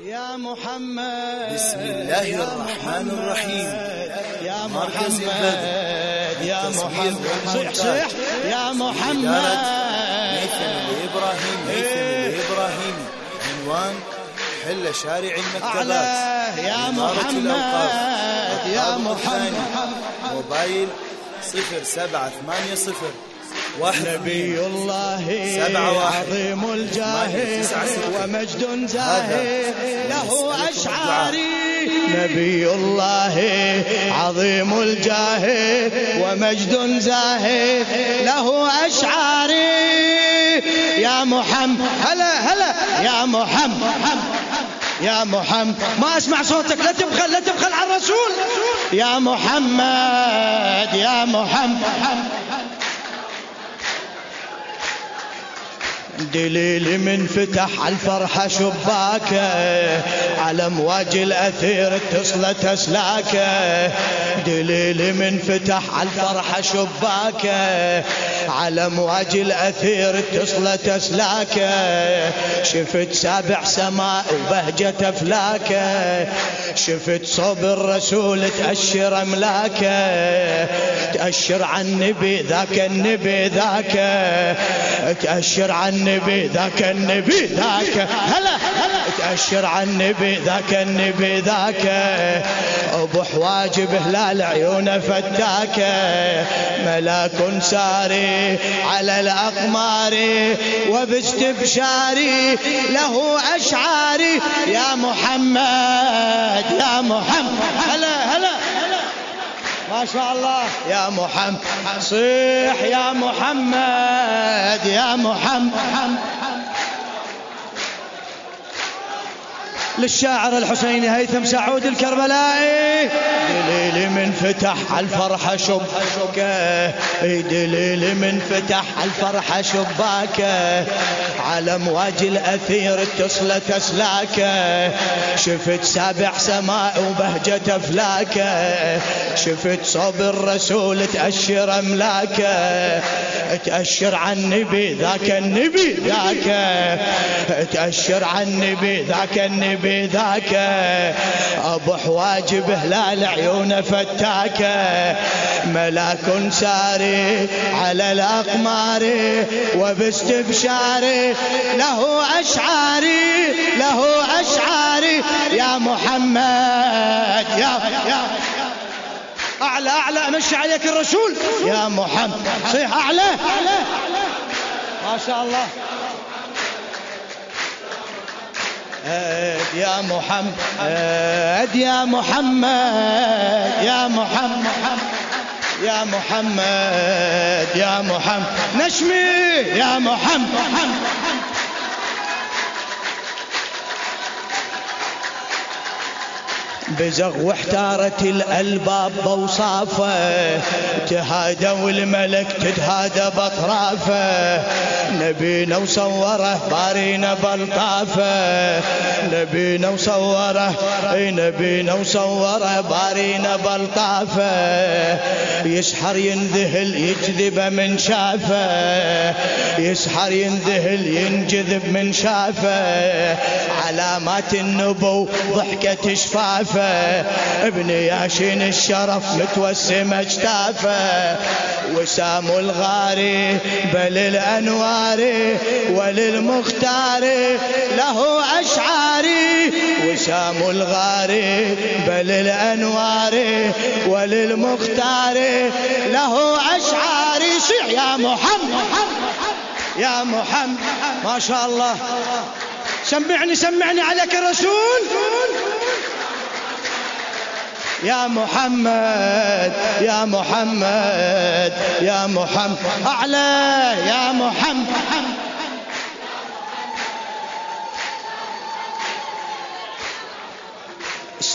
يا محمد بسم الله الرحمن الرحيم. يا محمد يا محمد. صح. صح يا محمد. ميثم الإبراهيمي ميثم الإبراهيمي عنوان حل شارع المكتبات. يا. محمد. يا. محمد. موبايل صفر سبعة ثمانية صفر. نبي الله. عظيم الجاه. ومجد زاهي. له أشعاري. نبي الله عظيم الجاه ومجد زاهي. له أشعاري. يا محمد هلا هلا. يا محمد يا محمد. ما أسمع صوتك. لا تبخل لا تبخل على الرسول. يا محمد يا محمد. دليل من فتح الفرحة شباكه على أمواج الأثير اتصلت اسلاكه دليل من فتح الفرحة شباكه على امواج الاثير اتصلت اسلاكه شفت سابع سماء وبهجة افلاكه شفت صوب الرسول تأشر املاكه تأشر عن النبي ذاك النبي ذاك. تأشر عن النبي ذاك النبي ذاك. هلا هلا. تأشر عن النبي ذاك النبي ذاك. أبو حواجب هلال عيونه فتاكه ملاك ساري على الأقمار. وباستبشاري له أشعاري. يا محمد يا محمد. هلا هلا. ما شاء الله. يا محمد صيح يا محمد يا محمد. للشاعر الحسيني هيثم سعود الكربلائي. دليل من فتح الفرحة شباكه دليل من فتح الفرحة شباكه على أمواج الأثير اتصلت اسلاكه شفت سابع سماء وبهجة افلاكه شفت صوب الرسول تأشر املاكه تأشر عن النبي ذاك النبي ذاك. تأشر عن النبي ذاك النبي ذاك. أبو حواجب هلال عيونه فتاكه ملاك ساري على الأقمار وباستبشاري له أشعاري له أشعاري. يا محمد يا يا أعلى أعلى أمشي عليك الرسول. يا محمد صيح أعلى. ما شاء الله. يا محمد يا محمد يا محمد يا محمد يا محمد. نشمي يا محمد. بزغ واحتارت الألباب بوصافه تهادى والملك تتهادى بأطرافه. نبينا وصوره بارينا بلطافه نبينا وصوره اي نبينا وصوره بارينا بلطافه يسحر ينذهل يجذب من شافه. يسحر ينذهل ينجذب من شافه. علامات النبو ضحكة شفافه. ابن ياشين الشرف متوسم اجتافه. وسام الغاري بل الأنوار وللمختار له اشعاري وسام الغاري بل الأنوار وللمختار له اشعاري صيح يا محمد يا محمد ما شاء الله. سمعني سمعني عليك الرسول. يا محمد يا محمد يا محمد أعلى يا محمد.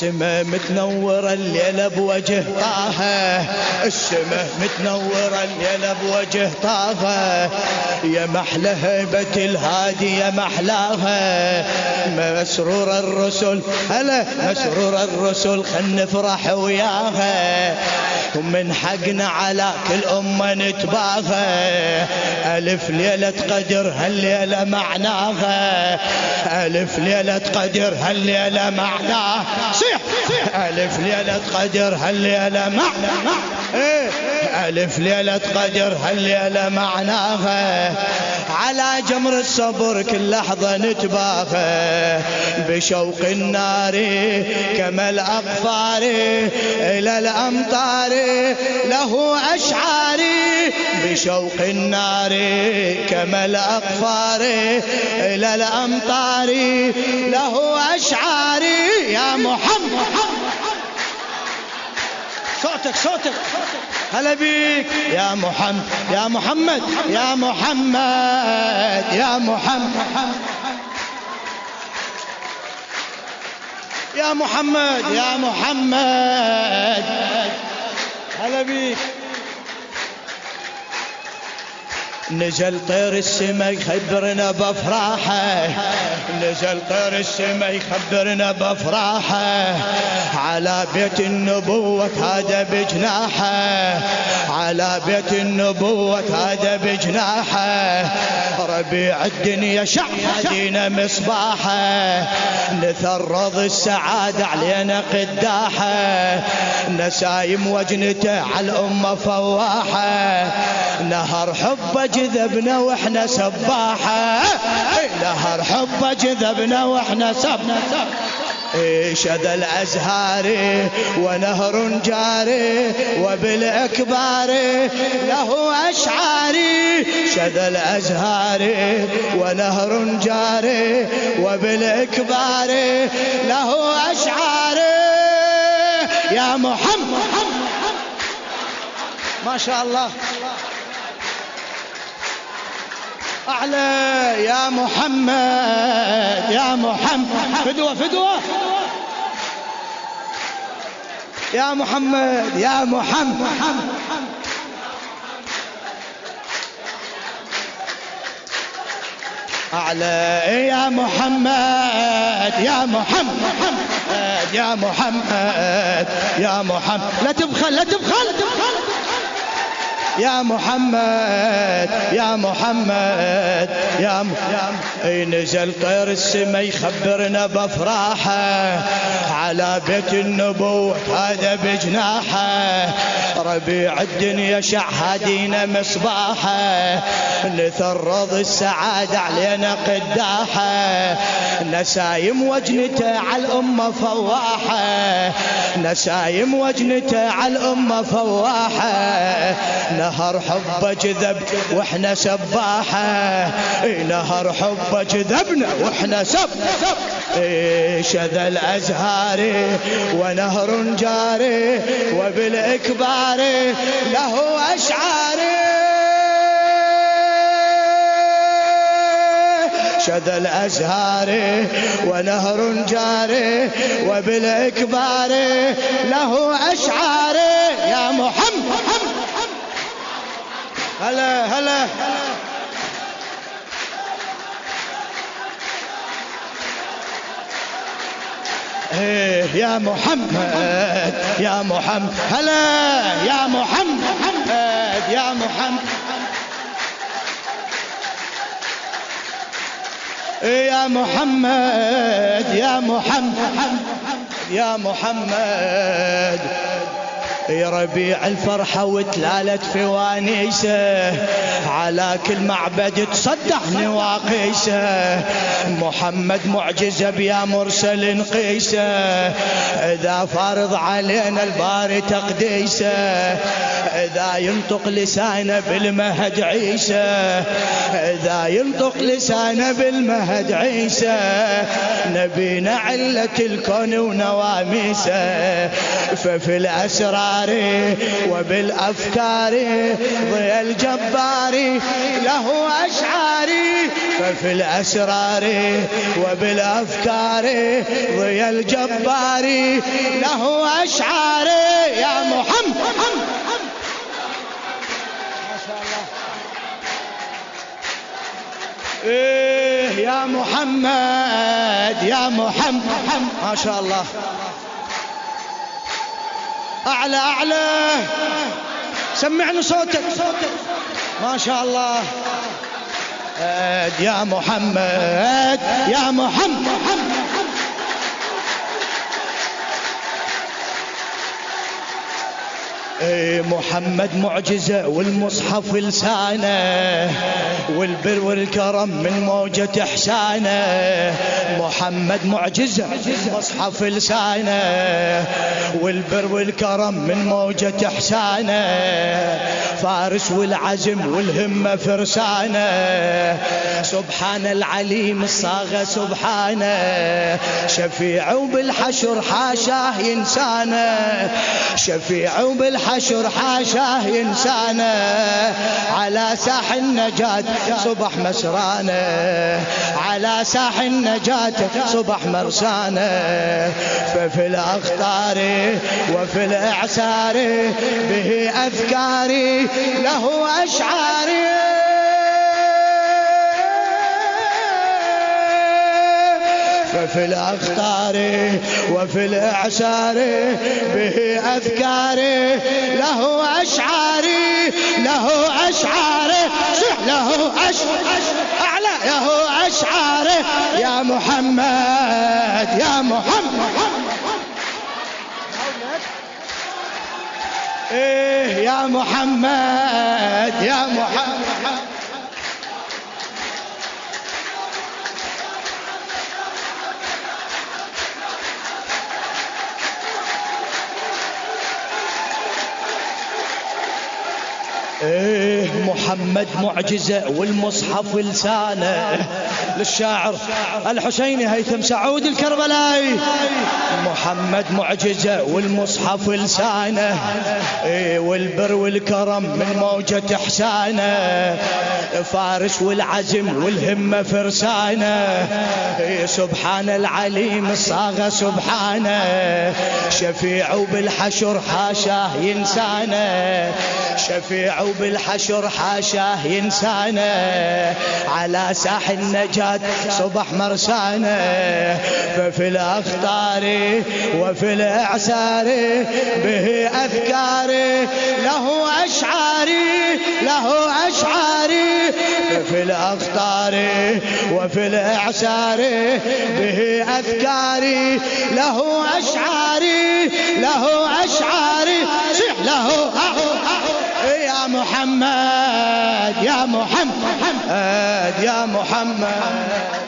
السماء متنورة الليلة بوجه طه السماء متنورة الليلة بوجه طه يا محلى هيبة الهادي يا محلاها مسرور الرسل هلا. مسرور الرسل خل نفرح وياها ومن حقنا على كل أمة نتباغى ألف ليلة قدر هالليلة معناها. ألف ليلة قدر هالليلة معناها. صيح. ألف ليلة قدر هالليلة معناها. إيه. ألف ليلة قدر هالليلة معناها على جمر الصبر كل لحظة نتباهى. بشوق النار كما الأقفار إلى الأمطار له أشعاري بشوق النار كما الأقفار إلى الأمطار له أشعاري يا محمد صوتك صوتك. هلا بيك. يا محمد يا محمد يا محمد يا محمد. يا محمد يا محمد. هلا بيك. نزل طير السما يخبرنا بافراحه. نزل طير السما يخبرنا بافراحه. على بيت النبوة هذا بجناحه. على بيت النبوة هذا بجناحه. ربيع الدنيا شعبنا مصباحه. نثرض السعادة علينا قداحه. نسايم وجنته على الأمة فواحه. نهر حبه جذبنا وإحنا سباحة. نهر حبه جذبنا وإحنا سباحة. شذ الأزهار ونهر جاري وبالأكبار له أشعاري شذ الأزهار ونهر جاري وبالأكبار له أشعاري يا محمد. ما شاء الله. أعلى يا محمد يا محمد. فدوة فدوة. يا محمد يا محمد. أعلى يا محمد يا محمد يا محمد يا محمد. لا تبخل لا تبخل, يا محمد يا محمد يا م... اي نزل طير السما يخبرنا بافراحه على بيت النبوة هذا بجناحة ربيع الدنيا شهادينا مصباحة نثرض السعادة علينا قداحة نسايم وجنته على الأمة فواحة نسايم وجنته على الأمة فواحة. نهر حبه جذب وإحنا سباحه نهر حبه جذبنا وإحنا سب شذا الأزهار ونهر جاري وبالإكبار له أشعار. شذا الأزهار ونهر جاري وبالإكبار له أشعار. يا محمد هلا هلا. إيه يا محمد يا محمد. هلا يا محمد يا محمد. يا محمد يا محمد يا محمد. يا ربيع الفرحة وتلالت فوانيسه على كل معبد تصدح نواقيسة. محمد معجزة بيا مرسل قيسه إذا فارض علينا الباري تقديسة. إذا ينطق لسانه بالمهد عيسى إذا ينطق لسانه بالمهد عيسى نبينا علة الكون ونواميسه ففي الأسرار وبالأفكار ضي الجبار له أشعاري ففي الأسرار وبالأفكار ضي الجبار له أشعاري يا محمد إيه يا محمد يا محمد. ما شاء الله. أعلى أعلى. سمعني صوتك. ما شاء الله. يا محمد يا محمد إيه محمد معجزة والمصحف لسانه والبر والكرم من موجة إحسانه. محمد معجزة مصحف لسانه والبر والكرم من موجة إحسانه. فارس والعزم والهمة فرسانه. سبحان العليم الصاغة سبحانه. شفيع وبالحشر حاشاه ينسانه شفيع وبالحشر حشر حاشاه إنسانه على ساح النجاة صبح مسرانه على ساح النجاة صبح مرسانه. ففي الأخطار وفي الإعسار به أذكاري له أشعاري. ففي الأخطار وفي الإعسار به أذكاري له أشعاري له أشعاري له أشعاري أعلى له أشعاري يا محمد يا محمد. إيه يا محمد يا محمد. إيه محمد معجزة والمصحف لسانه للشاعر الحسيني هيثم سعود الكربلائي محمد معجزة والمصحف لسانه إيه والبر والكرم من موجة إحسانه فارس والعزم والهمة فرسانه. إيه سبحان العليم الصاغة سبحانه. شفيع بالحشر حاشاه ينسانه. شفيع وبالحشر حاشاه ينسانه على ساح النجاة صبح مرسانه ففي الأخطار وفي الإعسار به أذكاري له أشعاري له أشعاري ففي الأخطار وفي الإعسار به أذكاري له أشعاري له أشعاري له يا محمد يا محمد يا محمد.